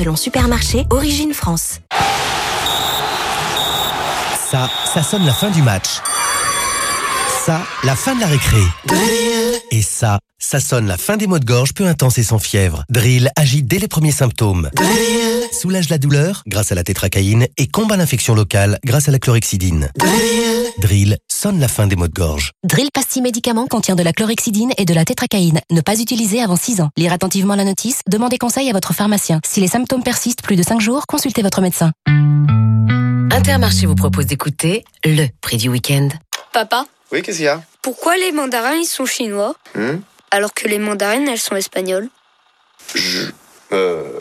selon Supermarché Origine France. Ça, ça sonne la fin du match. Ça, la fin de la récré. Et ça, ça sonne la fin des maux de gorge peu intenses et sans fièvre. Drill agit dès les premiers symptômes. Soulage la douleur grâce à la tétracaïne et combat l'infection locale grâce à la chlorhexidine. Drill sonne la fin des maux de gorge. Drill pastille médicament contient de la chlorhexidine et de la tétracaïne. Ne pas utiliser avant 6 ans. Lire attentivement la notice, demandez conseil à votre pharmacien. Si les symptômes persistent plus de 5 jours, consultez votre médecin. Intermarché vous propose d'écouter le prix du week-end. Papa, Oui, qu'est-ce qu'il y a? Pourquoi les mandarins ils sont chinois? Hmm? Alors que les mandarines elles sont espagnoles? Euh...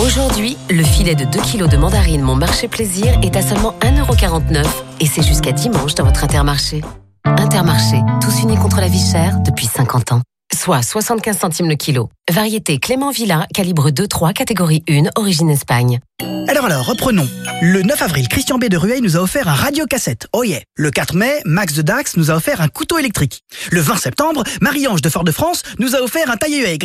Aujourd'hui, le filet de 2 kg de mandarines Mon Marché Plaisir est à seulement 1,49€ et c'est jusqu'à dimanche dans votre Intermarché. Intermarché, tous unis contre la vie chère depuis 50 ans. Soit 75 centimes le kilo. Variété Clément Villa, calibre 2-3, catégorie 1, origine Espagne. Alors alors, reprenons. Le 9 avril, Christian B de Rueil nous a offert un radiocassette. Oh yeah. Le 4 mai, Max de Dax nous a offert un couteau électrique. Le 20 septembre, Marie-Ange de Fort-de-France nous a offert un taille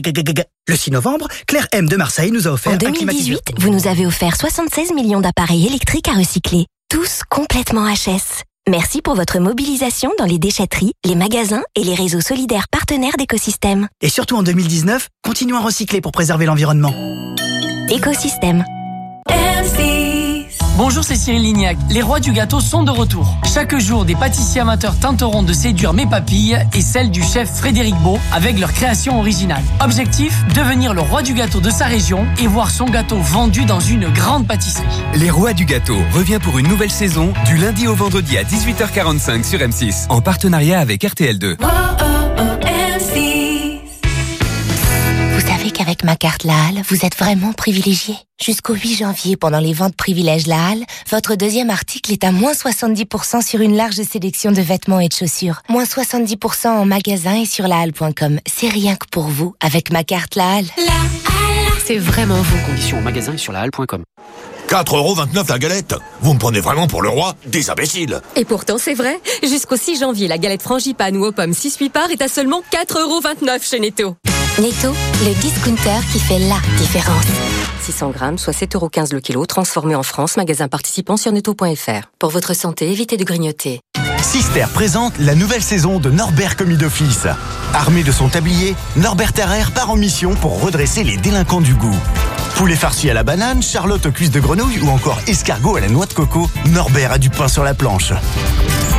Le 6 novembre, Claire M de Marseille nous a offert En un climatiseur. 2018, vous nous avez offert 76 millions d'appareils électriques à recycler. Tous complètement HS. Merci pour votre mobilisation dans les déchetteries, les magasins et les réseaux solidaires partenaires d'écosystème. Et surtout en 2019, continuons à recycler pour préserver l'environnement. Écosystème. Bonjour, c'est Cyril Lignac. Les rois du gâteau sont de retour. Chaque jour, des pâtissiers amateurs tenteront de séduire mes papilles et celles du chef Frédéric Beau avec leur création originale. Objectif, devenir le roi du gâteau de sa région et voir son gâteau vendu dans une grande pâtisserie. Les Rois du Gâteau revient pour une nouvelle saison du lundi au vendredi à 18h45 sur M6 en partenariat avec RTL2. Vous qu'avec ma carte La Halle, vous êtes vraiment privilégié. Jusqu'au 8 janvier, pendant les ventes privilèges La Halle, votre deuxième article est à moins 70% sur une large sélection de vêtements et de chaussures. Moins 70% en magasin et sur lahalle.com. C'est rien que pour vous, avec ma carte La Halle. C'est vraiment vous. Conditions au magasin et sur la halle.com. 4,29€ la galette Vous me prenez vraiment pour le roi des imbéciles Et pourtant, c'est vrai. Jusqu'au 6 janvier, la galette frangipane ou aux pommes 6-8 parts est à seulement 4,29€ chez Netto. Netto, le discounter qui fait la différence. 600 grammes, soit 7,15€ le kilo, transformé en France, magasin participant sur netto.fr. Pour votre santé, évitez de grignoter. Sister présente la nouvelle saison de Norbert Commis d'Office. Armé de son tablier, Norbert Terrer part en mission pour redresser les délinquants du goût. Poulet farci à la banane, charlotte aux cuisses de grenouille ou encore escargot à la noix de coco, Norbert a du pain sur la planche.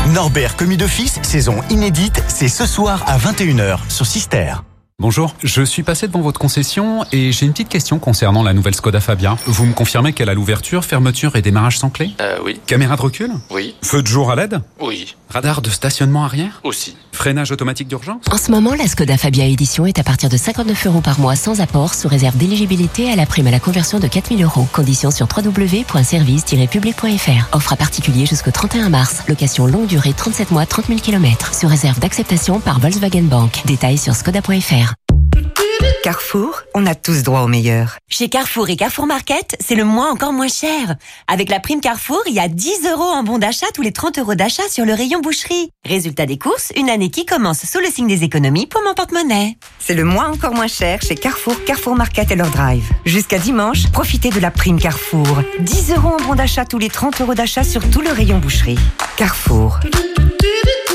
Norbert Commis d'Office, saison inédite, c'est ce soir à 21h sur Sister. Bonjour, je suis passé devant votre concession et j'ai une petite question concernant la nouvelle Skoda Fabia. Vous me confirmez qu'elle a l'ouverture, fermeture et démarrage sans clé? Euh, oui. Caméra de recul? Oui. Feu de jour à LED? Oui. Radar de stationnement arrière? Aussi. Freinage automatique d'urgence? En ce moment, la Skoda Fabia Edition est à partir de 59 euros par mois sans apport, sous réserve d'éligibilité à la prime à la conversion de 4000 euros. Conditions sur www.service-public.fr. Offre à particulier jusqu'au 31 mars. Location longue durée 37 mois, 30 000 km. Sous réserve d'acceptation par Volkswagen Bank. Détails sur skoda.fr. Carrefour, on a tous droit au meilleur. Chez Carrefour et Carrefour Market, c'est le mois encore moins cher. Avec la prime Carrefour, il y a 10 euros en bon d'achat tous les 30 euros d'achat sur le rayon boucherie. Résultat des courses, une année qui commence sous le signe des économies pour mon porte-monnaie. C'est le mois encore moins cher chez Carrefour, Carrefour Market et leur drive. Jusqu'à dimanche, profitez de la prime Carrefour. 10 euros en bon d'achat tous les 30 euros d'achat sur tout le rayon boucherie. Carrefour.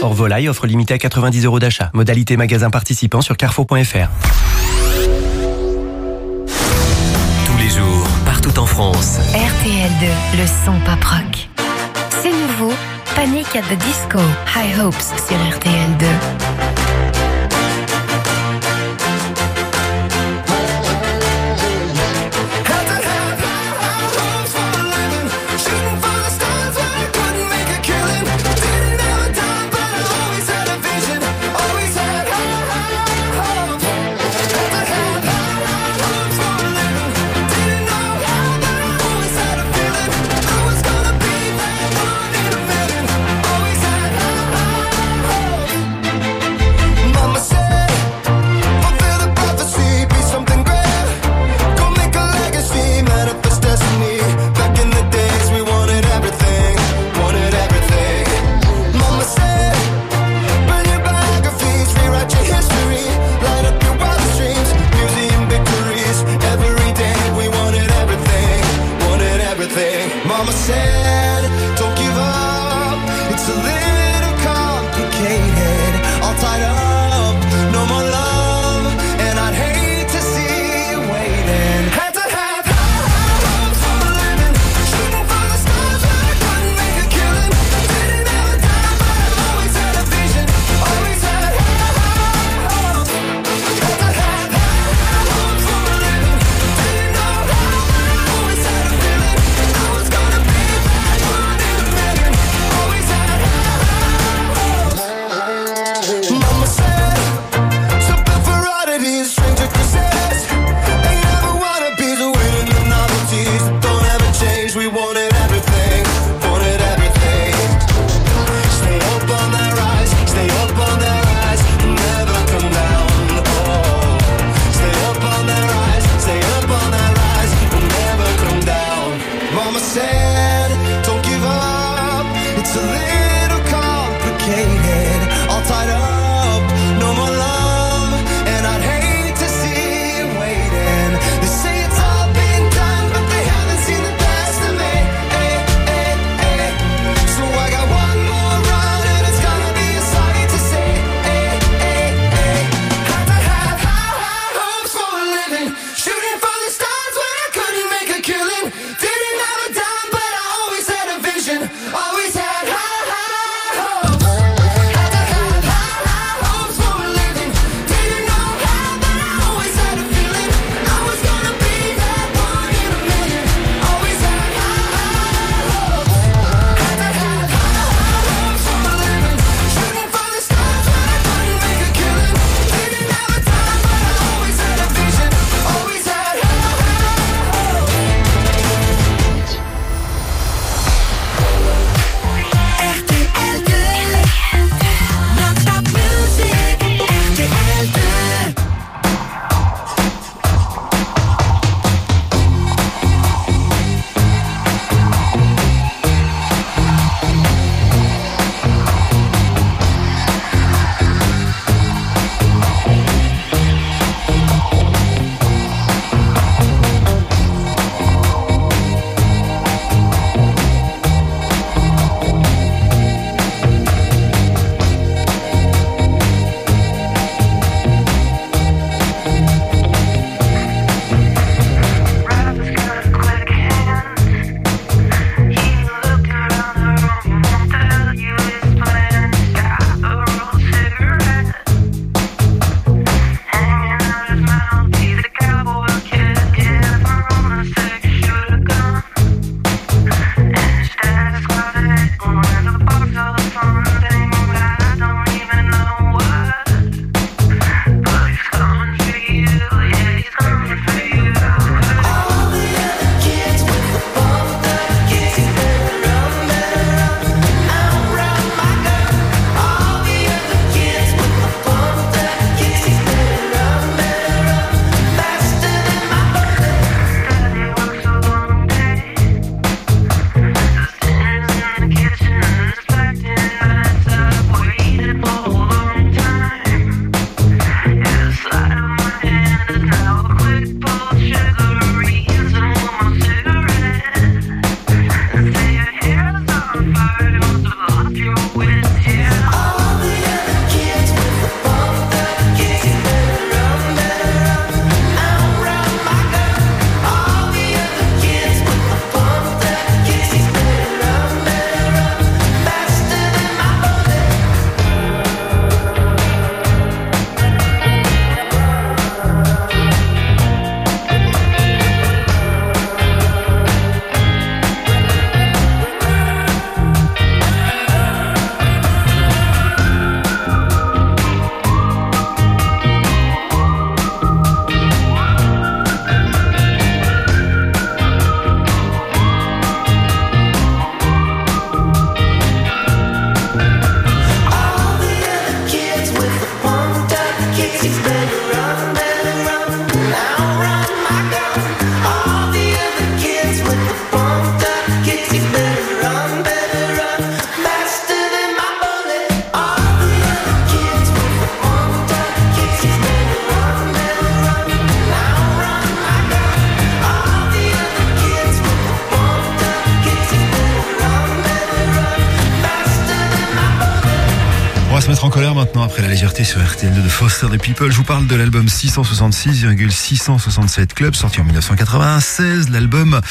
Hors volaille, offre limitée à 90 euros d'achat. Modalité magasin participant sur carrefour.fr. France. RTL2, le son pop. C'est nouveau, Panic at the Disco, High Hopes sur RTL2. mama said se mettre en colère maintenant après la légèreté sur RTL2 de Foster the People. Je vous parle de l'album 666,667 Club sorti en 1996, l'album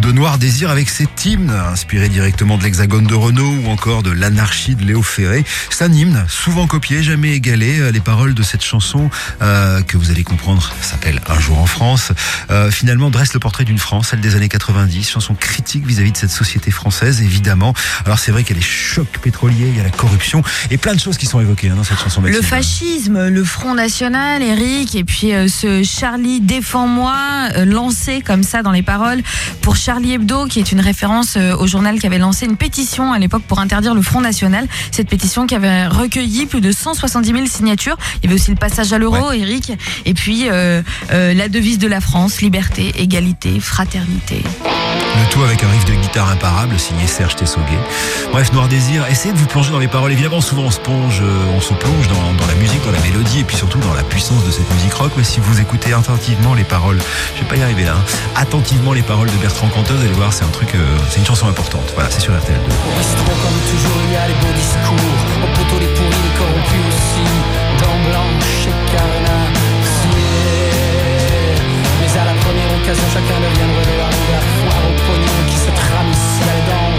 de Noir Désir avec ses hymnes inspirés directement de l'Hexagone de Renault ou encore de l'Anarchie de Léo Ferré. C'est un hymne souvent copié, jamais égalé. Les paroles de cette chanson euh, que vous allez comprendre s'appelle Un jour en France. Euh, finalement dresse le portrait d'une France, celle des années 90, chanson critique vis-à-vis de cette société française évidemment. Alors c'est vrai qu'il y a les chocs pétroliers, il y a la corruption et plein de choses qui sont évoquées hein, dans cette chanson. Le fascisme, le Front National, Eric, et puis euh, ce Charlie défends-moi, euh, lancé comme ça dans les paroles pour Charlie Hebdo, qui est une référence euh, au journal qui avait lancé une pétition à l'époque pour interdire le Front National. Cette pétition qui avait recueilli plus de 170 000 signatures. Il y avait aussi le passage à l'euro, Eric, et puis la devise de la France, liberté, égalité, fraternité. Le tout avec un riff de guitare imparable signé Serge Tessoguet. Bref, Noir Désir, essayez de vous plonger dans les paroles. Évidemment, souvent on se plonge, euh, on se plonge dans, la musique, dans la mélodie et puis surtout dans la puissance de cette musique rock. Mais si vous écoutez attentivement les paroles, je vais pas y arriver là, hein. attentivement les paroles de Bertrand Cantos, vous allez voir, c'est un truc, euh, c'est une chanson importante. Voilà, c'est sur RTL2. Au bistrot, comme toujours, il y a les beaux discours. Au poteau, les pourris, les corrompus aussi. Dans Blanche et Carna, Mais à la première occasion, qui se trame ici à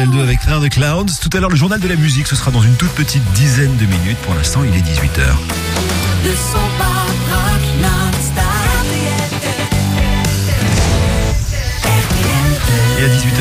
RTL2 avec Frère de Clouds. Tout à l'heure, le journal de la musique, ce sera dans une toute petite dizaine de minutes. Pour l'instant, il est 18h.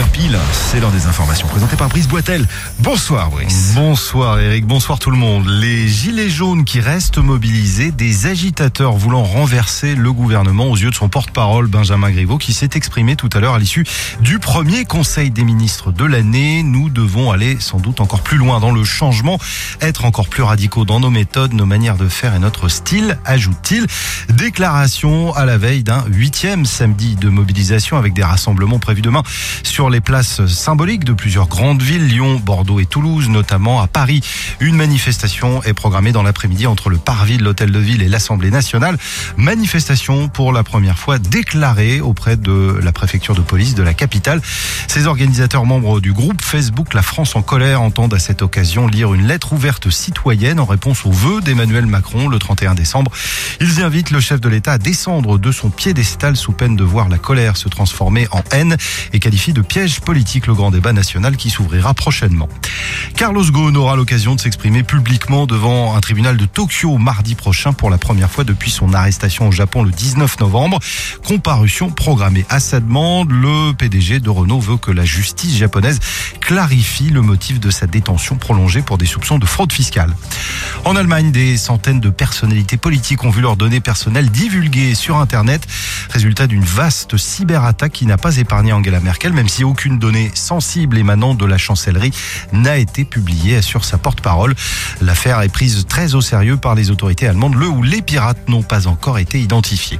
pile, c'est l'heure des informations présentées par Brice Boitel. Bonsoir Brice. Bonsoir Eric, bonsoir tout le monde. Les gilets jaunes qui restent mobilisés, des agitateurs voulant renverser le gouvernement aux yeux de son porte-parole Benjamin Griveaux qui s'est exprimé tout à l'heure à l'issue du premier conseil des ministres de l'année. Nous devons aller sans doute encore plus loin dans le changement, être encore plus radicaux dans nos méthodes, nos manières de faire et notre style, ajoute-t-il. Déclaration à la veille d'un huitième samedi de mobilisation avec des rassemblements prévus demain sur les places symboliques de plusieurs grandes villes, Lyon, Bordeaux et Toulouse, notamment à Paris. Une manifestation est programmée dans l'après-midi entre le Parvis de l'Hôtel de Ville et l'Assemblée nationale. Manifestation pour la première fois déclarée auprès de la préfecture de police de la capitale. Ces organisateurs membres du groupe Facebook La France en colère entendent à cette occasion lire une lettre ouverte citoyenne en réponse aux vœux d'Emmanuel Macron le 31 décembre. Ils invitent le chef de l'État à descendre de son piédestal sous peine de voir la colère se transformer en haine et qualifie de piège politique le grand débat national qui s'ouvrira prochainement. Carlos Ghosn aura l'occasion de s'exprimer publiquement devant un tribunal de Tokyo mardi prochain pour la première fois depuis son arrestation au Japon le 19 novembre. Comparution programmée à sa demande. Le PDG de Renault veut que la justice japonaise clarifie le motif de sa détention prolongée pour des soupçons de fraude fiscale. En Allemagne, des centaines de personnalités politiques ont vu leurs données personnelles divulguées sur Internet. Résultat d'une vaste cyberattaque qui n'a pas épargné Angela Merkel, même si aucune donnée sensible émanant de la chancellerie n'a été publiée, assure sa porte-parole. L'affaire est prise très au sérieux par les autorités allemandes, le où les pirates n'ont pas encore été identifiés.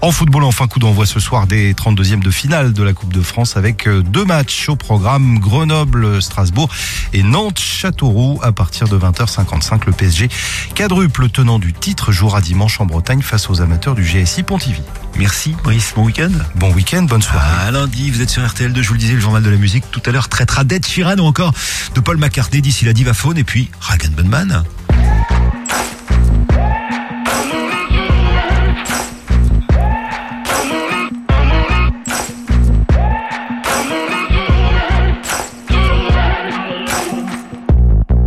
En football, enfin, coup d'envoi ce soir des 32e de finale de la Coupe de France avec euh, deux matchs au programme Grenoble-Strasbourg et Nantes-Châteauroux à partir de 20h55. Le PSG, quadruple tenant du titre, jouera dimanche en Bretagne face aux amateurs du GSI Pontivy. Merci Brice, bon week-end. Bon week-end, bonne soirée. À lundi, vous êtes sur RTL2, je vous le disais, le journal de la musique. Tout à l'heure, traitera d'Ed Sheeran ou encore de Paul McCartney d'ici la divaphone et puis Ragan Bunman.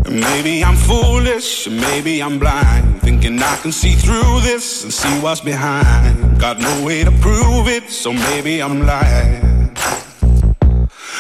Maybe I'm foolish, maybe I'm blind. Thinking I can see through this and see what's behind. Got no way to prove it, so maybe I'm lying.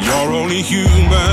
you're only human.